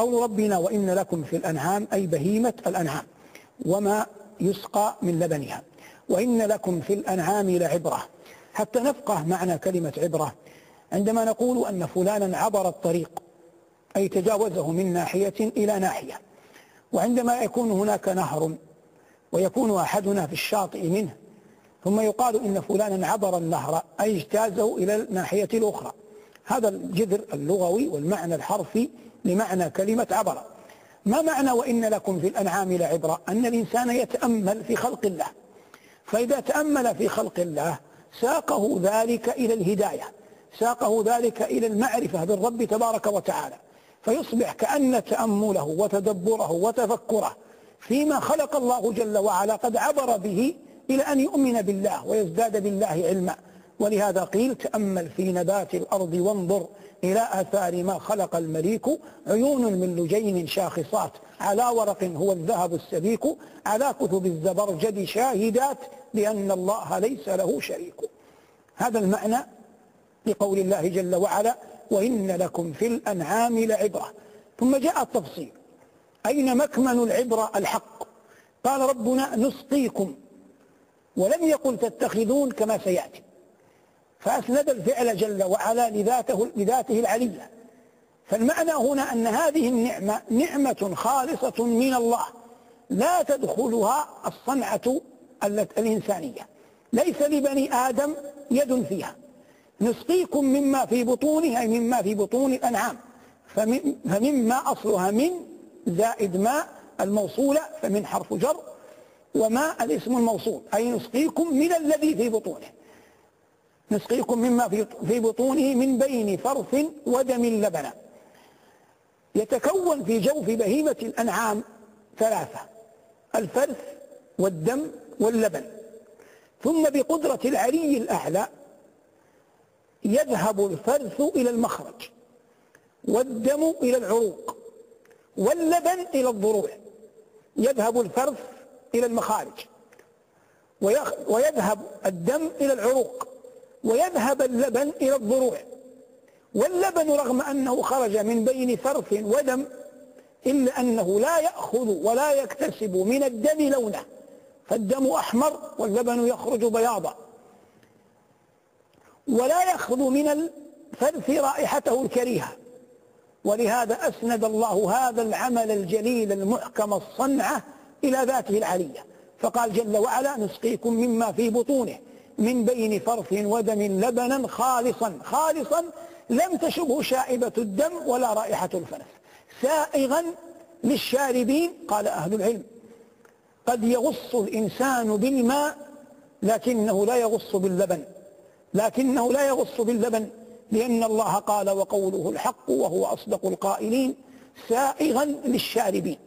قول ربنا وإن لكم في الأنعام أي بهيمة الأنعام وما يسقى من لبنها. وإن لكم في الأنعام لعبرة. حتى نفقه معنى كلمة عبرة. عندما نقول أن فلانا عبر الطريق أي تجاوزه من ناحية إلى ناحية. وعندما يكون هناك نهر ويكون أحدنا في الشاطئ منه ثم يقال إن فلانا عبر النهر أي اجتازه إلى الناحية الأخرى. هذا الجذر اللغوي والمعنى الحرفي لمعنى كلمة عبر. ما معنى وإن لكم في الأنعام لعبرة؟ أن الإنسان يتأمل في خلق الله. فإذا تأمل في خلق الله ساقه ذلك إلى الهداية ساقه ذلك إلى المعرفة بالرب تبارك وتعالى. فيصبح كأن تأمله وتدبره وتفكره فيما خلق الله جل وعلا قد عبر به إلى أن يؤمن بالله ويزداد بالله علما. ولهذا قيل تأمل في نبات الأرض وانظر إلى آثار ما خلق المليك عيون من لجين شاخصات على ورق هو الذهب السبيك على كتب الزبرجد شاهدات بأن الله ليس له شريك. هذا المعنى لقول الله جل وعلا وإن لكم في الأنعام لعبرة. ثم جاء التفصيل أين مكمن العبرة؟ الحق. قال ربنا نسقيكم. ولم يقل تتخذون كما سيأتي. فأسند الفعل جل وعلا لذاته, لذاته العلية. فالمعنى هنا أن هذه النعمة نعمة خالصة من الله. لا تدخلها الصنعة الإنسانية. ليس لبني آدم يد فيها. نسقيكم مما في بطونه أي مما في بطون الأنعام. فمما أصلها من زائد ماء الموصولة فمن حرف جر وما الاسم الموصول. أي نسقيكم من الذي في بطونه. نسقيكم مما في بطونه من بين فرث ودم لبنا يتكون في جوف بهيمة الأنعام ثلاثة الفرث والدم واللبن. ثم بقدرة العلي الأعلى يذهب الفرث إلى المخرج والدم إلى العروق واللبن إلى الضروع. يذهب الفرث إلى المخارج ويذهب الدم إلى العروق. ويذهب اللبن إلى الضروع. واللبن رغم أنه خرج من بين فرث ودم إلا أنه لا يأخذ ولا يكتسب من الدم لونه فالدم أحمر واللبن يخرج بياضا. ولا يأخذ من الفرث رائحته الكريهة. ولهذا أسند الله هذا العمل الجليل المحكم الصنعة إلى ذاته العلية. فقال جل وعلا نسقيكم مما في بطونه. من بين فرث ودم لبنا خالصا خالصا لم تشبه شائبة الدم ولا رائحة الفرث سائغا للشاربين قال أهل العلم. قد يغص الإنسان بالماء لكنه لا يغص باللبن. لكنه لا يغص باللبن لأن الله قال وقوله الحق وهو أصدق القائلين سائغا للشاربين.